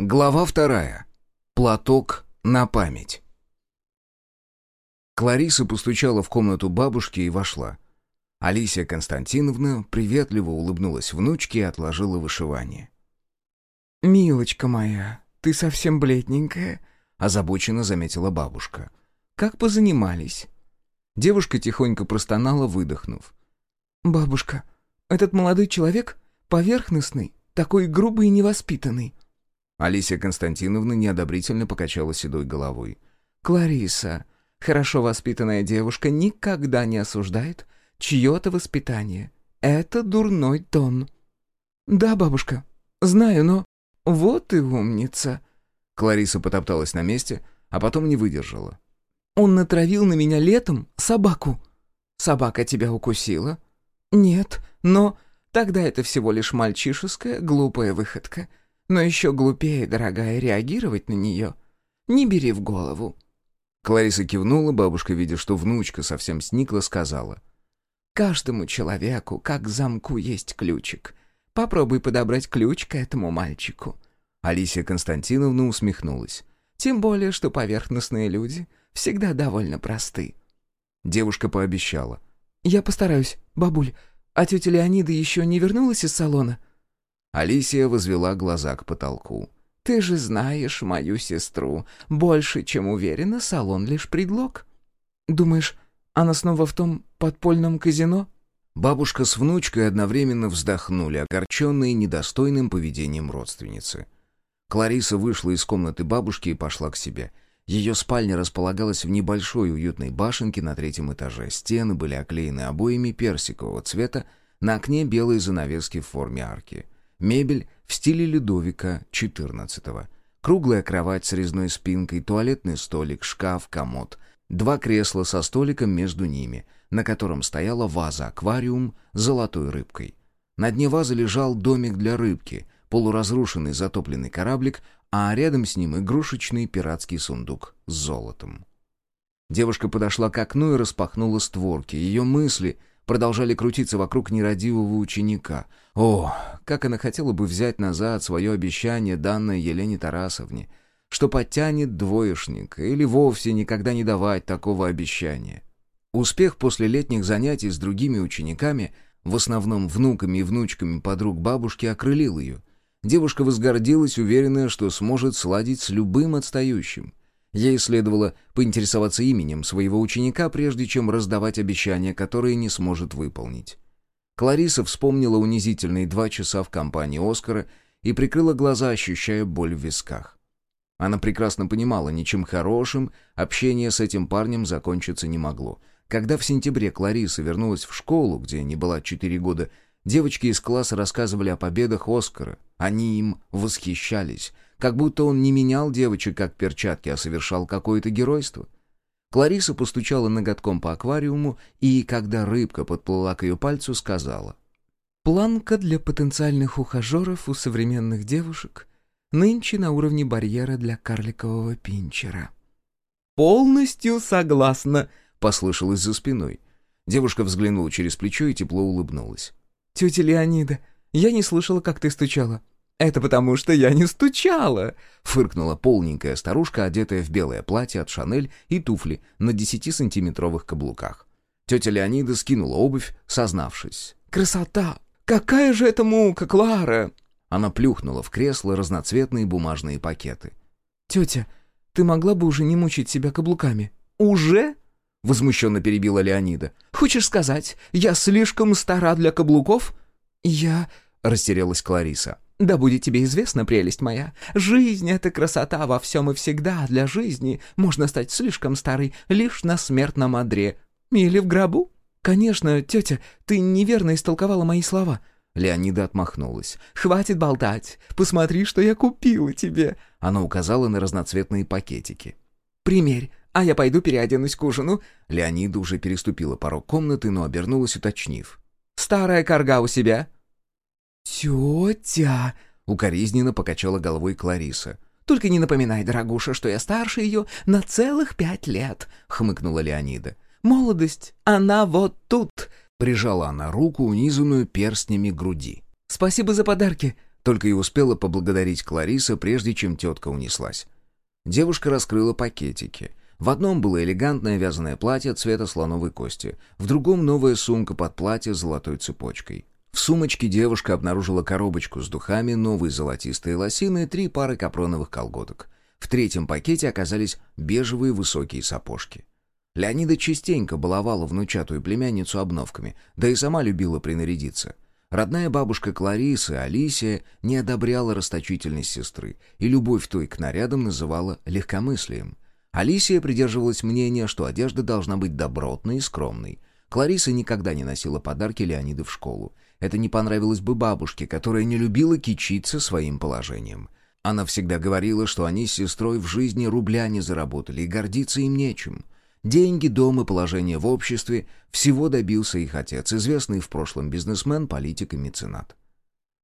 Глава вторая. Платок на память. Клариса постучала в комнату бабушки и вошла. Алисия Константиновна приветливо улыбнулась внучке и отложила вышивание. «Милочка моя, ты совсем бледненькая», — озабоченно заметила бабушка. «Как позанимались?» Девушка тихонько простонала, выдохнув. «Бабушка, этот молодой человек поверхностный, такой грубый и невоспитанный». Алисия Константиновна неодобрительно покачала седой головой. «Клариса, хорошо воспитанная девушка, никогда не осуждает чье-то воспитание. Это дурной тон». «Да, бабушка, знаю, но...» «Вот и умница!» Клариса потопталась на месте, а потом не выдержала. «Он натравил на меня летом собаку. Собака тебя укусила?» «Нет, но...» «Тогда это всего лишь мальчишеская, глупая выходка. Но еще глупее, дорогая, реагировать на нее. Не бери в голову». Клариса кивнула, бабушка, видя, что внучка совсем сникла, сказала. «Каждому человеку, как к замку, есть ключик. Попробуй подобрать ключ к этому мальчику». Алисия Константиновна усмехнулась. «Тем более, что поверхностные люди всегда довольно просты». Девушка пообещала. «Я постараюсь, бабуль. А тетя Леонида еще не вернулась из салона?» Алисия возвела глаза к потолку. «Ты же знаешь мою сестру. Больше, чем уверена, салон лишь предлог». «Думаешь, она снова в том подпольном казино?» Бабушка с внучкой одновременно вздохнули, огорченные недостойным поведением родственницы. Клариса вышла из комнаты бабушки и пошла к себе. Ее спальня располагалась в небольшой уютной башенке на третьем этаже. Стены были оклеены обоями персикового цвета, на окне белые занавески в форме арки. Мебель в стиле Людовика XIV. Круглая кровать с резной спинкой, туалетный столик, шкаф, комод. Два кресла со столиком между ними — на котором стояла ваза-аквариум с золотой рыбкой. На дне вазы лежал домик для рыбки, полуразрушенный затопленный кораблик, а рядом с ним игрушечный пиратский сундук с золотом. Девушка подошла к окну и распахнула створки. Ее мысли продолжали крутиться вокруг нерадивого ученика. О, как она хотела бы взять назад свое обещание, данное Елене Тарасовне, что подтянет двоечник, или вовсе никогда не давать такого обещания. Успех после летних занятий с другими учениками, в основном внуками и внучками подруг бабушки, окрылил ее. Девушка возгордилась, уверенная, что сможет сладить с любым отстающим. Ей следовало поинтересоваться именем своего ученика, прежде чем раздавать обещания, которые не сможет выполнить. Клариса вспомнила унизительные два часа в компании Оскара и прикрыла глаза, ощущая боль в висках. Она прекрасно понимала, ничем хорошим общение с этим парнем закончиться не могло. Когда в сентябре Клариса вернулась в школу, где не была четыре года, девочки из класса рассказывали о победах Оскара. Они им восхищались, как будто он не менял девочек как перчатки, а совершал какое-то геройство. Клариса постучала ноготком по аквариуму и, когда рыбка подплыла к ее пальцу, сказала. «Планка для потенциальных ухажеров у современных девушек нынче на уровне барьера для карликового пинчера». «Полностью согласна», — послышалось за спиной. Девушка взглянула через плечо и тепло улыбнулась. «Тетя Леонида, я не слышала, как ты стучала». «Это потому, что я не стучала!» — фыркнула полненькая старушка, одетая в белое платье от Шанель и туфли на десятисантиметровых каблуках. Тетя Леонида скинула обувь, сознавшись. «Красота! Какая же это мука, Клара!» Она плюхнула в кресло разноцветные бумажные пакеты. «Тетя, ты могла бы уже не мучить себя каблуками?» «Уже?» — возмущенно перебила Леонида. «Хочешь сказать, я слишком стара для каблуков?» «Я...» — растерялась Клариса. «Да будет тебе известна, прелесть моя, жизнь — это красота во всем и всегда. Для жизни можно стать слишком старой лишь на смертном одре. Или в гробу?» «Конечно, тетя, ты неверно истолковала мои слова». Леонида отмахнулась. «Хватит болтать. Посмотри, что я купила тебе». Она указала на разноцветные пакетики. «Примерь, а я пойду переоденусь к ужину». Леонида уже переступила порог комнаты, но обернулась, уточнив. «Старая корга у себя?» «Тетя!» — укоризненно покачала головой Клариса. «Только не напоминай, дорогуша, что я старше ее на целых пять лет», — хмыкнула Леонида. «Молодость, она вот тут!» — прижала она руку, унизанную перстнями груди. «Спасибо за подарки!» Только и успела поблагодарить Клариса, прежде чем тетка унеслась. Девушка раскрыла пакетики. В одном было элегантное вязаное платье цвета слоновой кости, в другом новая сумка под платье с золотой цепочкой. В сумочке девушка обнаружила коробочку с духами, новые золотистые лосины и три пары капроновых колготок. В третьем пакете оказались бежевые высокие сапожки. Леонида частенько баловала внучатую племянницу обновками, да и сама любила принарядиться. Родная бабушка Кларисы, Алисия, не одобряла расточительность сестры, и любовь той к нарядам называла легкомыслием. Алисия придерживалась мнения, что одежда должна быть добротной и скромной. Клариса никогда не носила подарки Леонида в школу. Это не понравилось бы бабушке, которая не любила кичиться своим положением. Она всегда говорила, что они с сестрой в жизни рубля не заработали, и гордиться им нечем. Деньги, дом и положение в обществе – всего добился их отец, известный в прошлом бизнесмен, политик и меценат.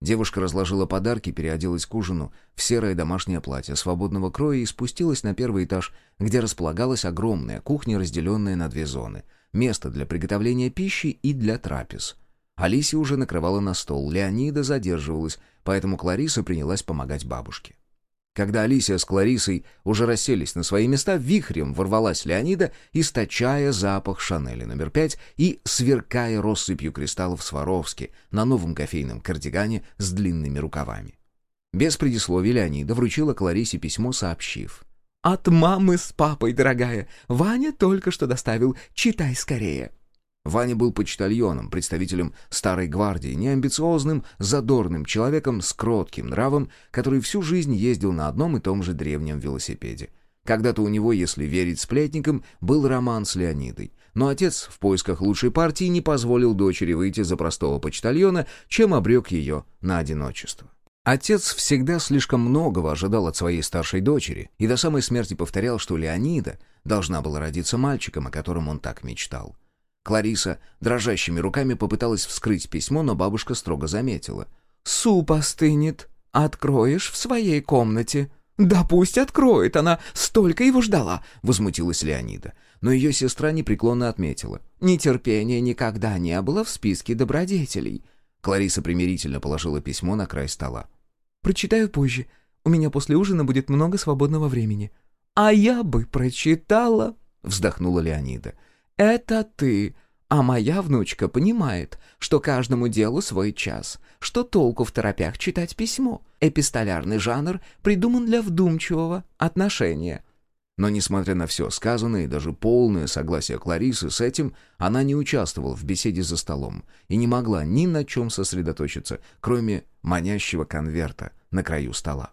Девушка разложила подарки, переоделась к ужину в серое домашнее платье свободного кроя и спустилась на первый этаж, где располагалась огромная кухня, разделенная на две зоны. Место для приготовления пищи и для трапез. Алисия уже накрывала на стол, Леонида задерживалась, поэтому Клариса принялась помогать бабушке. Когда Алисия с Кларисой уже расселись на свои места, вихрем ворвалась Леонида, источая запах Шанели номер пять и сверкая россыпью кристаллов Сваровски на новом кофейном кардигане с длинными рукавами. Без предисловия Леонида вручила Кларисе письмо, сообщив. «От мамы с папой, дорогая. Ваня только что доставил. Читай скорее». Ваня был почтальоном, представителем старой гвардии, неамбициозным, задорным человеком с кротким нравом, который всю жизнь ездил на одном и том же древнем велосипеде. Когда-то у него, если верить сплетникам, был роман с Леонидой. Но отец в поисках лучшей партии не позволил дочери выйти за простого почтальона, чем обрек ее на одиночество. Отец всегда слишком многого ожидал от своей старшей дочери и до самой смерти повторял, что Леонида должна была родиться мальчиком, о котором он так мечтал. Клариса дрожащими руками попыталась вскрыть письмо, но бабушка строго заметила. «Суп остынет. Откроешь в своей комнате». «Да пусть откроет, она столько его ждала», — возмутилась Леонида. Но ее сестра непреклонно отметила. «Нетерпения никогда не было в списке добродетелей». Клариса примирительно положила письмо на край стола. «Прочитаю позже. У меня после ужина будет много свободного времени». «А я бы прочитала», — вздохнула Леонида. «Это ты, а моя внучка понимает, что каждому делу свой час, что толку в торопях читать письмо. Эпистолярный жанр придуман для вдумчивого отношения». Но, несмотря на все сказанное и даже полное согласие Кларисы с этим, она не участвовала в беседе за столом и не могла ни на чем сосредоточиться, кроме манящего конверта на краю стола.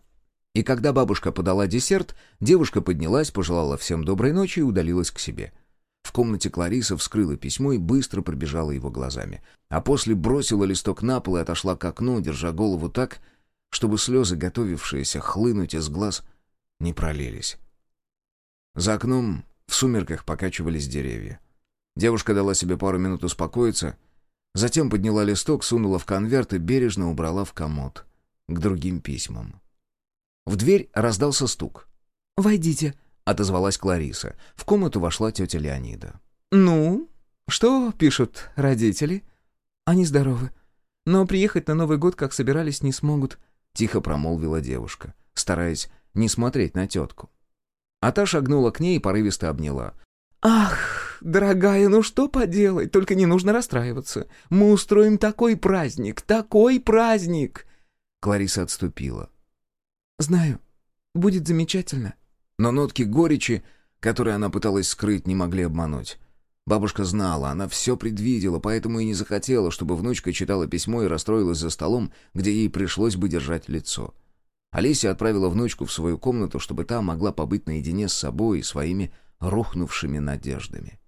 И когда бабушка подала десерт, девушка поднялась, пожелала всем доброй ночи и удалилась к себе. В комнате Клариса вскрыла письмо и быстро пробежала его глазами. А после бросила листок на пол и отошла к окну, держа голову так, чтобы слезы, готовившиеся хлынуть из глаз, не пролились. За окном в сумерках покачивались деревья. Девушка дала себе пару минут успокоиться, затем подняла листок, сунула в конверт и бережно убрала в комод к другим письмам. В дверь раздался стук. «Войдите», — отозвалась Клариса. В комнату вошла тетя Леонида. «Ну, что пишут родители?» «Они здоровы. Но приехать на Новый год, как собирались, не смогут», — тихо промолвила девушка, стараясь не смотреть на тетку. А та шагнула к ней и порывисто обняла. «Ах, дорогая, ну что поделать, только не нужно расстраиваться. Мы устроим такой праздник, такой праздник!» Клариса отступила. «Знаю, будет замечательно но нотки горечи, которые она пыталась скрыть, не могли обмануть. Бабушка знала, она все предвидела, поэтому и не захотела, чтобы внучка читала письмо и расстроилась за столом, где ей пришлось бы держать лицо. Олеся отправила внучку в свою комнату, чтобы та могла побыть наедине с собой и своими рухнувшими надеждами.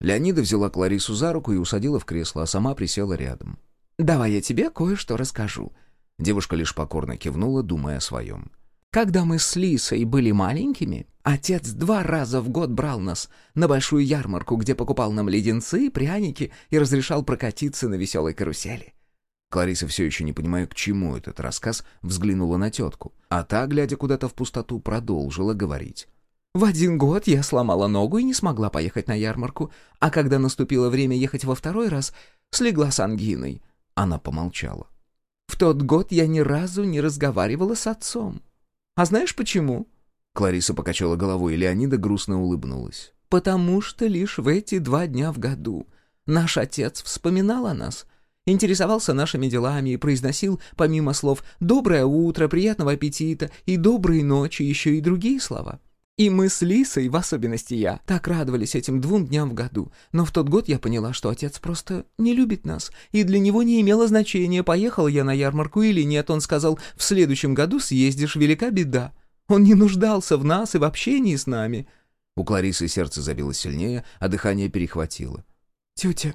Леонида взяла Кларису за руку и усадила в кресло, а сама присела рядом. «Давай я тебе кое-что расскажу». Девушка лишь покорно кивнула, думая о своем. Когда мы с Лисой были маленькими, отец два раза в год брал нас на большую ярмарку, где покупал нам леденцы, пряники и разрешал прокатиться на веселой карусели. Клариса, все еще не понимая, к чему этот рассказ, взглянула на тетку, а та, глядя куда-то в пустоту, продолжила говорить. В один год я сломала ногу и не смогла поехать на ярмарку, а когда наступило время ехать во второй раз, слегла с ангиной. Она помолчала. В тот год я ни разу не разговаривала с отцом. А знаешь почему?» Клариса покачала головой, и Леонида грустно улыбнулась. «Потому что лишь в эти два дня в году наш отец вспоминал о нас, интересовался нашими делами и произносил, помимо слов «доброе утро», «приятного аппетита» и «доброй ночи» еще и другие слова. И мы с Лисой, в особенности я, так радовались этим двум дням в году. Но в тот год я поняла, что отец просто не любит нас. И для него не имело значения, поехал я на ярмарку или нет. Он сказал, в следующем году съездишь, велика беда. Он не нуждался в нас и в общении с нами. У Кларисы сердце забилось сильнее, а дыхание перехватило. «Тетя,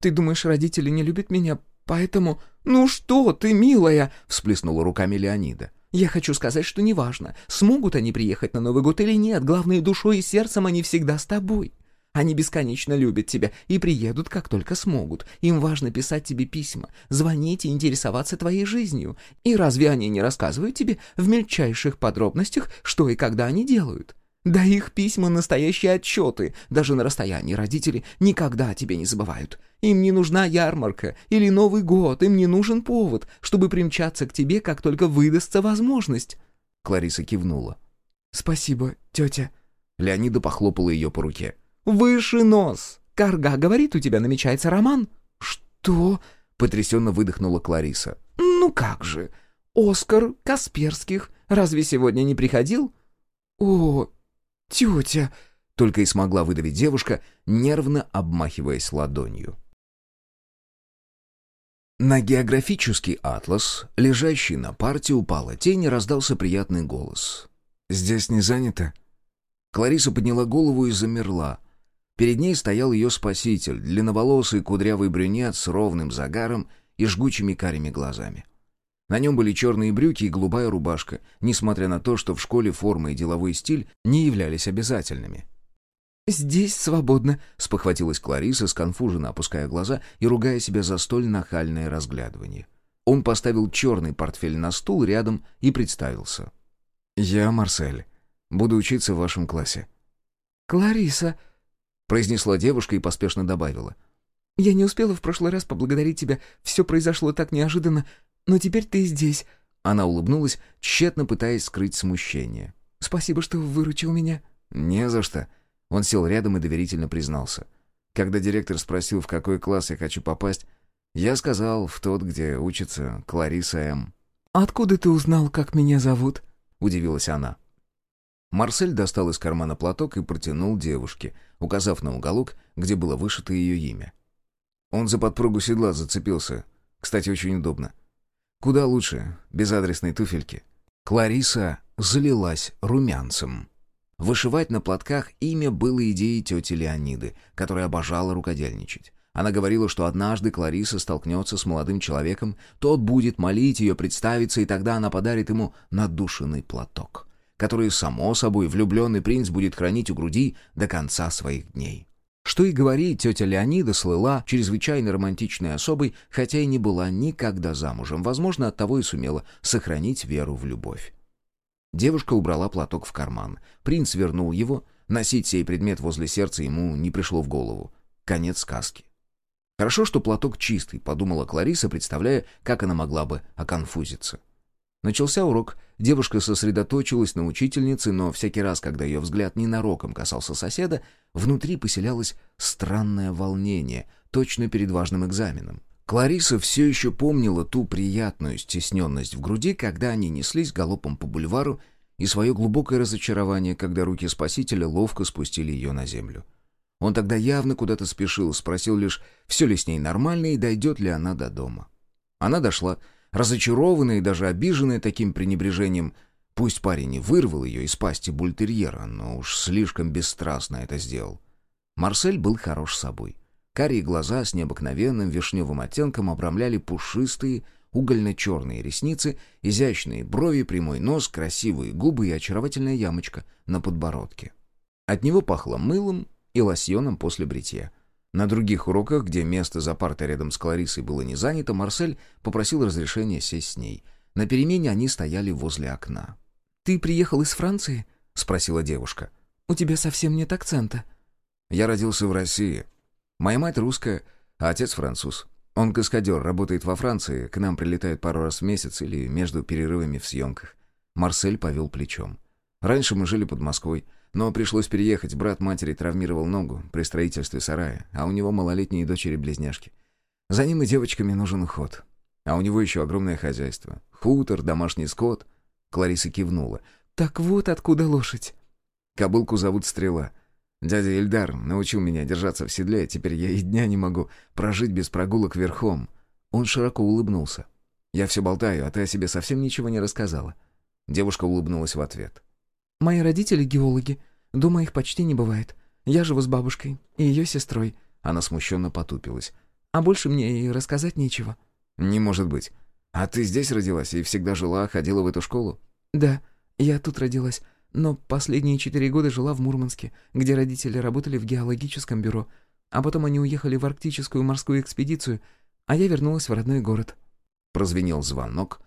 ты думаешь, родители не любят меня, поэтому...» «Ну что ты, милая!» — всплеснула руками Леонида. Я хочу сказать, что неважно, смогут они приехать на Новый год или нет, главное, душой и сердцем они всегда с тобой. Они бесконечно любят тебя и приедут, как только смогут. Им важно писать тебе письма, звонить и интересоваться твоей жизнью. И разве они не рассказывают тебе в мельчайших подробностях, что и когда они делают? Да их письма — настоящие отчеты. Даже на расстоянии родители никогда о тебе не забывают. Им не нужна ярмарка или Новый год, им не нужен повод, чтобы примчаться к тебе, как только выдастся возможность». Клариса кивнула. «Спасибо, тетя». Леонида похлопала ее по руке. «Выше нос! Карга говорит, у тебя намечается роман». «Что?» — потрясенно выдохнула Клариса. «Ну как же! Оскар Касперских разве сегодня не приходил?» «О, «Тетя!» — только и смогла выдавить девушка, нервно обмахиваясь ладонью. На географический атлас, лежащий на парте, упала тень и раздался приятный голос. «Здесь не занято?» Клариса подняла голову и замерла. Перед ней стоял ее спаситель, длинноволосый кудрявый брюнет с ровным загаром и жгучими карими глазами. На нем были черные брюки и голубая рубашка, несмотря на то, что в школе форма и деловой стиль не являлись обязательными. «Здесь свободно», — спохватилась Клариса, сконфуженно опуская глаза и ругая себя за столь нахальное разглядывание. Он поставил черный портфель на стул рядом и представился. «Я Марсель. Буду учиться в вашем классе». «Клариса», — произнесла девушка и поспешно добавила. «Я не успела в прошлый раз поблагодарить тебя. Все произошло так неожиданно. Но теперь ты здесь». Она улыбнулась, тщетно пытаясь скрыть смущение. «Спасибо, что выручил меня». «Не за что». Он сел рядом и доверительно признался. Когда директор спросил, в какой класс я хочу попасть, я сказал, в тот, где учится Клариса М. «Откуда ты узнал, как меня зовут?» — удивилась она. Марсель достал из кармана платок и протянул девушке, указав на уголок, где было вышито ее имя. Он за подпругу седла зацепился. Кстати, очень удобно. Куда лучше, без адресной туфельки. Клариса залилась румянцем. Вышивать на платках имя было идеей тети Леониды, которая обожала рукодельничать. Она говорила, что однажды Клариса столкнется с молодым человеком, тот будет молить ее представиться, и тогда она подарит ему надушенный платок, который, само собой, влюбленный принц будет хранить у груди до конца своих дней. Что и говорить, тетя Леонида слыла чрезвычайно романтичной особой, хотя и не была никогда замужем, возможно, оттого и сумела сохранить веру в любовь. Девушка убрала платок в карман. Принц вернул его. Носить сей предмет возле сердца ему не пришло в голову. Конец сказки. «Хорошо, что платок чистый», — подумала Клариса, представляя, как она могла бы оконфузиться. Начался урок. Девушка сосредоточилась на учительнице, но всякий раз, когда ее взгляд ненароком касался соседа, внутри поселялось странное волнение, точно перед важным экзаменом. Клариса все еще помнила ту приятную стесненность в груди, когда они неслись галопом по бульвару, и свое глубокое разочарование, когда руки спасителя ловко спустили ее на землю. Он тогда явно куда-то спешил, спросил лишь, все ли с ней нормально и дойдет ли она до дома. Она дошла, Разочарованная и даже обиженная таким пренебрежением, пусть парень и вырвал ее из пасти бультерьера, но уж слишком бесстрастно это сделал. Марсель был хорош собой. Карие глаза с необыкновенным вишневым оттенком обрамляли пушистые, угольно-черные ресницы, изящные брови, прямой нос, красивые губы и очаровательная ямочка на подбородке. От него пахло мылом и лосьоном после бритья. На других уроках, где место за партой рядом с Кларисой было не занято, Марсель попросил разрешения сесть с ней. На перемене они стояли возле окна. «Ты приехал из Франции?» — спросила девушка. «У тебя совсем нет акцента». «Я родился в России. Моя мать русская, а отец француз. Он каскадер, работает во Франции, к нам прилетает пару раз в месяц или между перерывами в съемках. Марсель повел плечом. Раньше мы жили под Москвой, но пришлось переехать. Брат матери травмировал ногу при строительстве сарая, а у него малолетние дочери-близняшки. За ним и девочками нужен уход. А у него еще огромное хозяйство. Хутор, домашний скот. Клариса кивнула. «Так вот откуда лошадь». Кобылку зовут Стрела. Дядя Ильдар научил меня держаться в седле, теперь я и дня не могу прожить без прогулок верхом. Он широко улыбнулся. Я все болтаю, а ты о себе совсем ничего не рассказала. Девушка улыбнулась в ответ. «Мои родители геологи. Дома их почти не бывает. Я живу с бабушкой и ее сестрой». Она смущенно потупилась. «А больше мне и рассказать нечего». «Не может быть. А ты здесь родилась и всегда жила, ходила в эту школу?» «Да, я тут родилась. Но последние четыре года жила в Мурманске, где родители работали в геологическом бюро. А потом они уехали в арктическую морскую экспедицию, а я вернулась в родной город». Прозвенел звонок.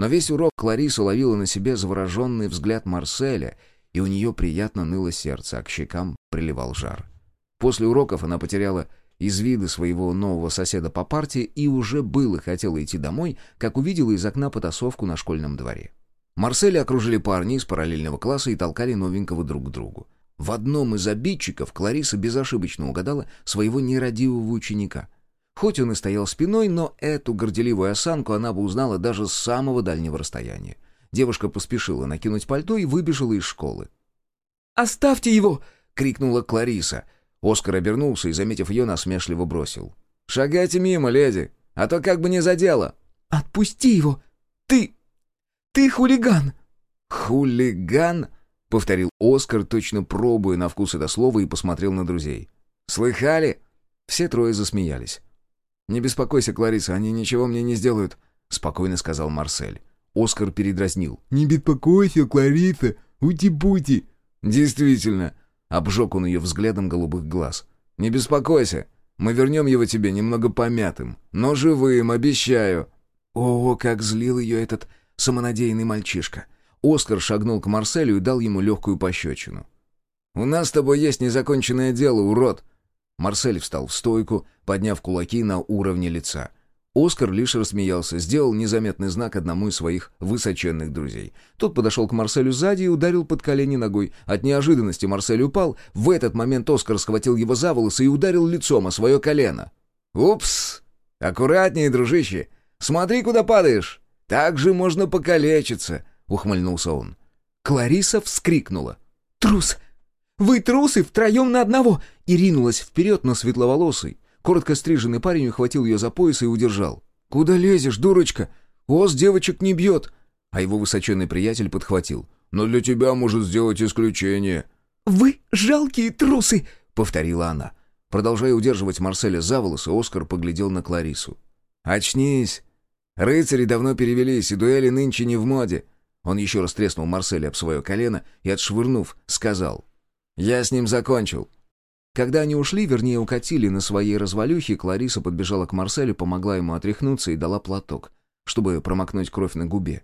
Но весь урок Клариса ловила на себе завороженный взгляд Марселя, и у нее приятно ныло сердце, а к щекам приливал жар. После уроков она потеряла из вида своего нового соседа по партии и уже было хотела идти домой, как увидела из окна потасовку на школьном дворе. Марселя окружили парни из параллельного класса и толкали новенького друг к другу. В одном из обидчиков Клариса безошибочно угадала своего нерадивого ученика. Хоть он и стоял спиной, но эту горделивую осанку она бы узнала даже с самого дальнего расстояния. Девушка поспешила накинуть пальто и выбежала из школы. «Оставьте его!» — крикнула Клариса. Оскар обернулся и, заметив ее, насмешливо бросил. «Шагайте мимо, леди, а то как бы не задело!» «Отпусти его! Ты «Ты хулиган!» «Хулиган?» — повторил Оскар, точно пробуя на вкус это слово, и посмотрел на друзей. «Слыхали?» Все трое засмеялись. «Не беспокойся, Клариса, они ничего мне не сделают», — спокойно сказал Марсель. Оскар передразнил. «Не беспокойся, Клариса, ути-пути». «Действительно», — обжег он ее взглядом голубых глаз. «Не беспокойся, мы вернем его тебе немного помятым, но живым, обещаю». О, как злил ее этот самонадеянный мальчишка. Оскар шагнул к Марселю и дал ему легкую пощечину. «У нас с тобой есть незаконченное дело, урод!» Марсель встал в стойку, подняв кулаки на уровне лица. Оскар лишь рассмеялся, сделал незаметный знак одному из своих высоченных друзей. Тот подошел к Марселю сзади и ударил под колени ногой. От неожиданности Марсель упал. В этот момент Оскар схватил его за волосы и ударил лицом о свое колено. «Упс! Аккуратнее, дружище! Смотри, куда падаешь!» «Так же можно покалечиться», — ухмыльнулся он. Клариса вскрикнула. «Трус! Вы трусы втроем на одного!» и ринулась вперед, но светловолосый. Коротко стриженный парень ухватил ее за пояс и удержал. «Куда лезешь, дурочка? Ос девочек не бьет!» А его высоченный приятель подхватил. «Но для тебя может сделать исключение». «Вы жалкие трусы!» — повторила она. Продолжая удерживать Марселя за волосы, Оскар поглядел на Кларису. «Очнись! Рыцари давно перевелись, и дуэли нынче не в моде. Он еще раз треснул Марселя об свое колено и, отшвырнув, сказал. «Я с ним закончил». Когда они ушли, вернее, укатили на своей развалюхе, Клариса подбежала к Марселю, помогла ему отряхнуться и дала платок, чтобы промокнуть кровь на губе.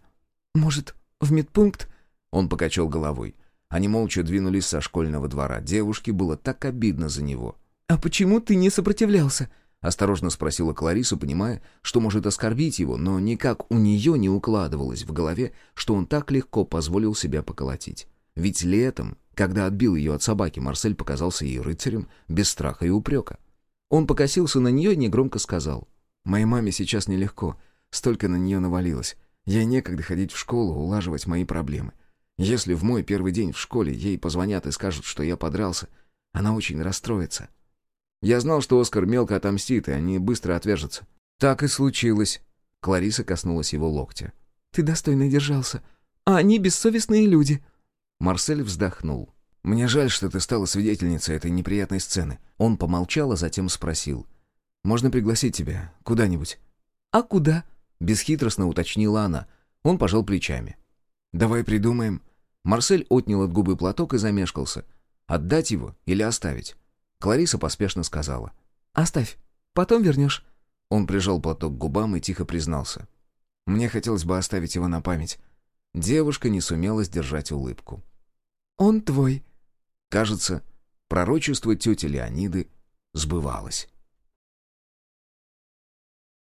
«Может, в медпункт?» Он покачал головой. Они молча двинулись со школьного двора. Девушке было так обидно за него. «А почему ты не сопротивлялся?» Осторожно спросила Клариса, понимая, что может оскорбить его, но никак у нее не укладывалось в голове, что он так легко позволил себя поколотить. Ведь летом, когда отбил ее от собаки, Марсель показался ей рыцарем без страха и упрека. Он покосился на нее и негромко сказал. «Моей маме сейчас нелегко. Столько на нее навалилось. Ей некогда ходить в школу, улаживать мои проблемы. Если в мой первый день в школе ей позвонят и скажут, что я подрался, она очень расстроится. Я знал, что Оскар мелко отомстит, и они быстро отвяжутся. Так и случилось. Клариса коснулась его локтя. «Ты достойно держался. А они бессовестные люди». Марсель вздохнул. «Мне жаль, что ты стала свидетельницей этой неприятной сцены». Он помолчал, а затем спросил. «Можно пригласить тебя куда-нибудь?» «А куда?» Бесхитростно уточнила она. Он пожал плечами. «Давай придумаем». Марсель отнял от губы платок и замешкался. «Отдать его или оставить?» Клариса поспешно сказала. «Оставь, потом вернешь». Он прижал платок к губам и тихо признался. «Мне хотелось бы оставить его на память». Девушка не сумела сдержать улыбку. «Он твой». Кажется, пророчество тети Леониды сбывалось.